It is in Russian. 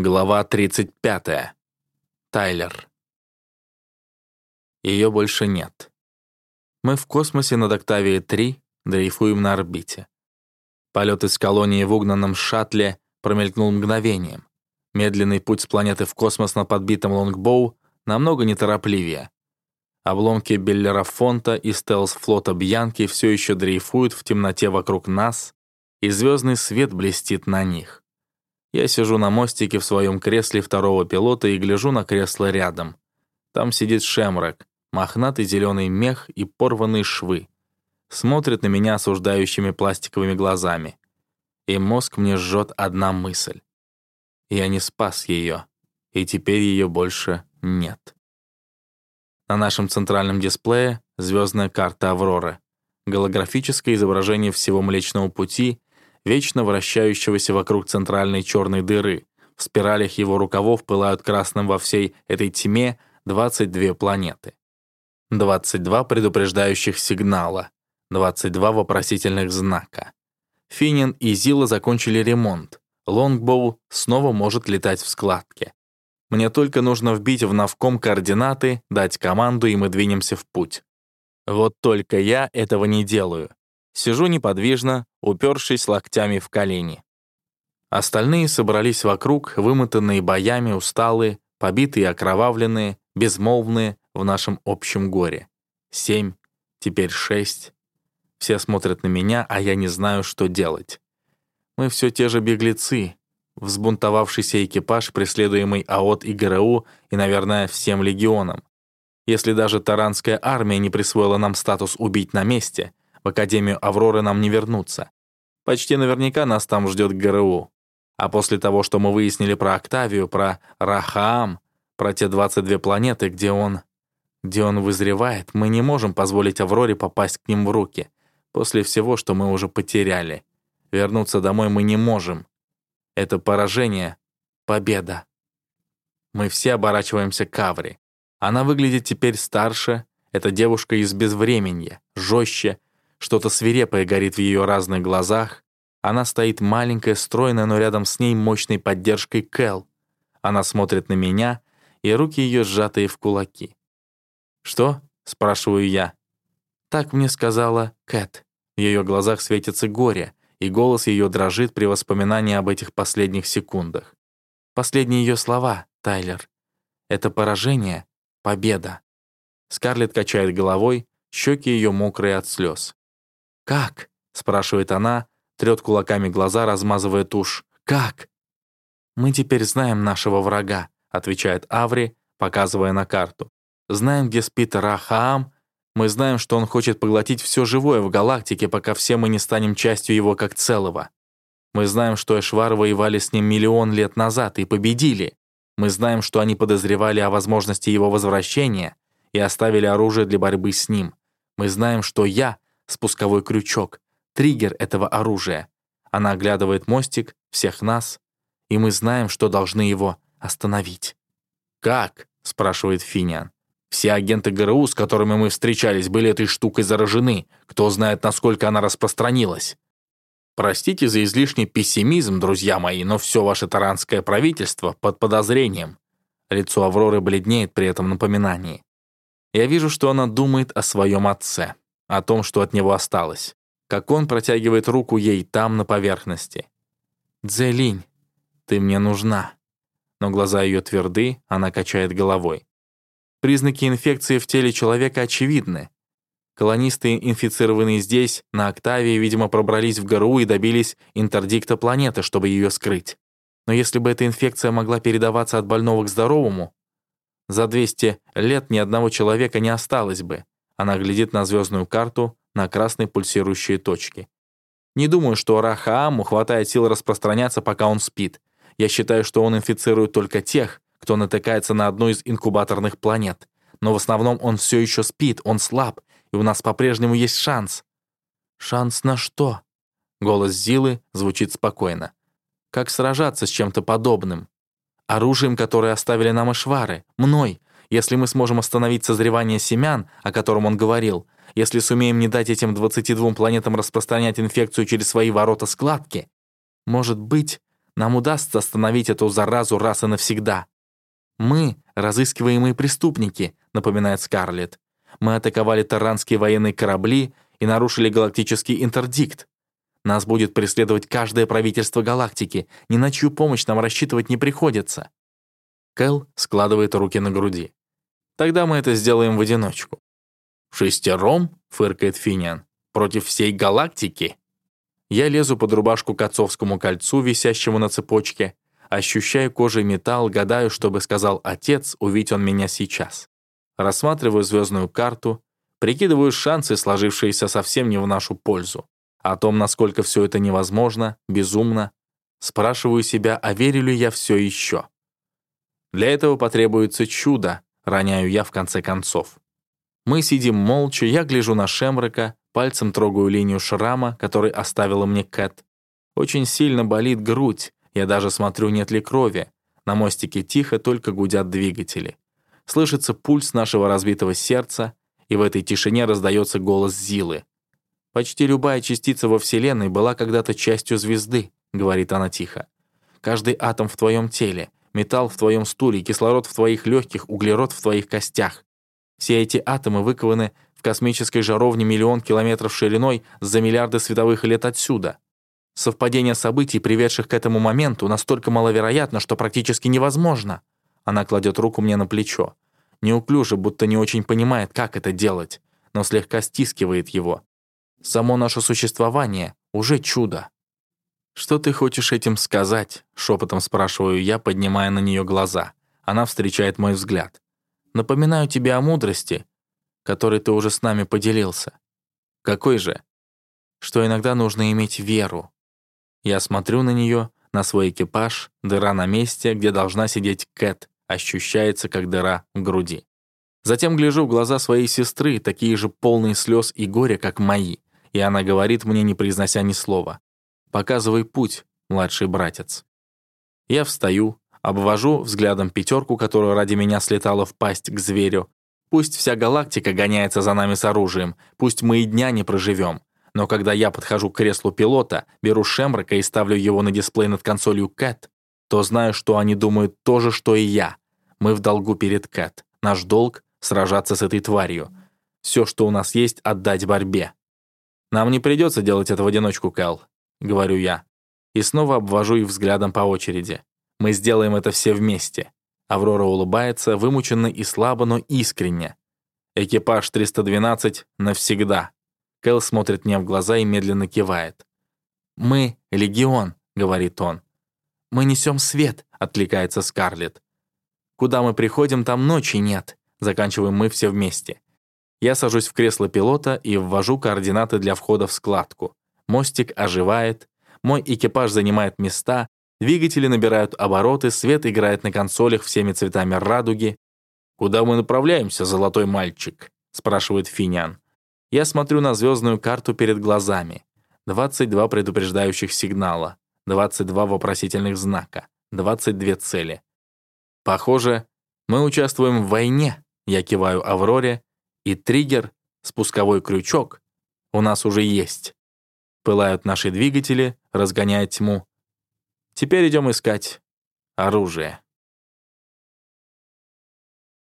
Глава 35. Тайлер. Ее больше нет. Мы в космосе над Октавией-3 дрейфуем на орбите. Полет из колонии в угнанном шаттле промелькнул мгновением. Медленный путь с планеты в космос на подбитом лонгбоу намного неторопливее. Обломки Беллерофонта и стелс-флота Бьянки все еще дрейфуют в темноте вокруг нас, и звездный свет блестит на них. Я сижу на мостике в своем кресле второго пилота и гляжу на кресло рядом. Там сидит Шемрак, мохнатый зеленый мех и порванные швы. Смотрит на меня осуждающими пластиковыми глазами. И мозг мне жжет одна мысль. Я не спас ее, и теперь ее больше нет. На нашем центральном дисплее звездная карта Авроры, голографическое изображение всего Млечного Пути вечно вращающегося вокруг центральной черной дыры. В спиралях его рукавов пылают красным во всей этой тьме 22 планеты. 22 предупреждающих сигнала, 22 вопросительных знака. Финин и Зила закончили ремонт. Лонгбоу снова может летать в складке. Мне только нужно вбить в навком координаты, дать команду, и мы двинемся в путь. Вот только я этого не делаю. Сижу неподвижно, упершись локтями в колени. Остальные собрались вокруг, вымотанные боями, усталые, побитые окровавленные, безмолвные в нашем общем горе. Семь, теперь шесть. Все смотрят на меня, а я не знаю, что делать. Мы все те же беглецы, взбунтовавшийся экипаж, преследуемый АОТ и ГРУ и, наверное, всем легионом. Если даже Таранская армия не присвоила нам статус «убить на месте», в Академию Авроры нам не вернуться. Почти наверняка нас там ждет ГРУ. А после того, что мы выяснили про Октавию, про Рахаам, про те 22 планеты, где он... где он вызревает, мы не можем позволить Авроре попасть к ним в руки. После всего, что мы уже потеряли. Вернуться домой мы не можем. Это поражение — победа. Мы все оборачиваемся к Авре. Она выглядит теперь старше, это девушка из безвременья, жестче, что-то свирепое горит в ее разных глазах. Она стоит маленькая, стройная, но рядом с ней мощной поддержкой Кэл. Она смотрит на меня, и руки ее сжатые в кулаки. «Что?» — спрашиваю я. «Так мне сказала Кэт». В ее глазах светится горе, и голос ее дрожит при воспоминании об этих последних секундах. Последние ее слова, Тайлер. Это поражение, победа. Скарлетт качает головой, щеки ее мокрые от слез. «Как?» — спрашивает она, трет кулаками глаза, размазывая тушь. «Как?» «Мы теперь знаем нашего врага», — отвечает Аври, показывая на карту. «Знаем, где спит Рахаам. Мы знаем, что он хочет поглотить все живое в галактике, пока все мы не станем частью его как целого. Мы знаем, что Эшвар воевали с ним миллион лет назад и победили. Мы знаем, что они подозревали о возможности его возвращения и оставили оружие для борьбы с ним. Мы знаем, что я спусковой крючок, триггер этого оружия. Она оглядывает мостик, всех нас, и мы знаем, что должны его остановить. «Как?» — спрашивает Финиан. «Все агенты ГРУ, с которыми мы встречались, были этой штукой заражены. Кто знает, насколько она распространилась?» «Простите за излишний пессимизм, друзья мои, но все ваше таранское правительство под подозрением». Лицо Авроры бледнеет при этом напоминании. Я вижу, что она думает о своем отце о том, что от него осталось. Как он протягивает руку ей там, на поверхности. «Дзелинь, ты мне нужна». Но глаза ее тверды, она качает головой. Признаки инфекции в теле человека очевидны. Колонисты, инфицированные здесь, на Октавии, видимо, пробрались в гору и добились интердикта планеты, чтобы ее скрыть. Но если бы эта инфекция могла передаваться от больного к здоровому, за 200 лет ни одного человека не осталось бы. Она глядит на звездную карту, на красные пульсирующие точки. Не думаю, что Рахааму хватает сил распространяться, пока он спит. Я считаю, что он инфицирует только тех, кто натыкается на одну из инкубаторных планет. Но в основном он все еще спит, он слаб, и у нас по-прежнему есть шанс. «Шанс на что?» Голос Зилы звучит спокойно. «Как сражаться с чем-то подобным? Оружием, которое оставили нам Ишвары, мной, если мы сможем остановить созревание семян, о котором он говорил, если сумеем не дать этим 22 планетам распространять инфекцию через свои ворота складки, может быть, Нам удастся остановить эту заразу раз и навсегда. Мы — разыскиваемые преступники, напоминает Скарлетт. Мы атаковали таранские военные корабли и нарушили галактический интердикт. Нас будет преследовать каждое правительство галактики, ни на чью помощь нам рассчитывать не приходится. Кэл складывает руки на груди. Тогда мы это сделаем в одиночку. «Шестером?» — фыркает Финиан. «Против всей галактики?» Я лезу под рубашку к отцовскому кольцу, висящему на цепочке, ощущаю кожей металл, гадаю, что бы сказал отец, увидеть он меня сейчас. Рассматриваю звездную карту, прикидываю шансы, сложившиеся совсем не в нашу пользу. О том, насколько все это невозможно, безумно. Спрашиваю себя, а верю ли я все еще. Для этого потребуется чудо, роняю я в конце концов. Мы сидим молча, я гляжу на Шемрека, пальцем трогаю линию шрама, который оставила мне Кэт. Очень сильно болит грудь, я даже смотрю, нет ли крови. На мостике тихо, только гудят двигатели. Слышится пульс нашего разбитого сердца, и в этой тишине раздается голос Зилы. «Почти любая частица во Вселенной была когда-то частью звезды», — говорит она тихо. «Каждый атом в твоем теле, металл в твоем стуле, кислород в твоих легких, углерод в твоих костях. Все эти атомы выкованы в космической жаровне миллион километров шириной за миллиарды световых лет отсюда. Совпадение событий, приведших к этому моменту, настолько маловероятно, что практически невозможно. Она кладет руку мне на плечо. Неуклюже, будто не очень понимает, как это делать, но слегка стискивает его. Само наше существование — уже чудо. «Что ты хочешь этим сказать?» — шепотом спрашиваю я, поднимая на нее глаза. Она встречает мой взгляд. «Напоминаю тебе о мудрости, которой ты уже с нами поделился. Какой же? Что иногда нужно иметь веру. Я смотрю на нее, на свой экипаж, дыра на месте, где должна сидеть Кэт, ощущается как дыра в груди. Затем гляжу в глаза своей сестры, такие же полные слез и горя, как мои, и она говорит мне, не произнося ни слова. Показывай путь, младший братец. Я встаю, обвожу взглядом пятерку, которая ради меня слетала в пасть к зверю. Пусть вся галактика гоняется за нами с оружием, пусть мы и дня не проживем. Но когда я подхожу к креслу пилота, беру Шемрока и ставлю его на дисплей над консолью Кэт, то знаю, что они думают то же, что и я. Мы в долгу перед Кэт. Наш долг — сражаться с этой тварью. Все, что у нас есть, отдать борьбе. Нам не придется делать это в одиночку, Кэл. — говорю я. И снова обвожу их взглядом по очереди. Мы сделаем это все вместе. Аврора улыбается, вымученно и слабо, но искренне. Экипаж 312 навсегда. Кэл смотрит мне в глаза и медленно кивает. «Мы — легион», — говорит он. «Мы несем свет», — откликается Скарлетт. «Куда мы приходим, там ночи нет», — заканчиваем мы все вместе. Я сажусь в кресло пилота и ввожу координаты для входа в складку. Мостик оживает, мой экипаж занимает места, двигатели набирают обороты, свет играет на консолях всеми цветами радуги. «Куда мы направляемся, золотой мальчик?» — спрашивает Финиан. Я смотрю на звездную карту перед глазами. 22 предупреждающих сигнала, 22 вопросительных знака, 22 цели. Похоже, мы участвуем в войне, я киваю Авроре, и триггер, спусковой крючок у нас уже есть. Пылают наши двигатели, разгоняя тьму. Теперь идем искать оружие.